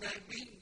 بِالنَّبِيِّ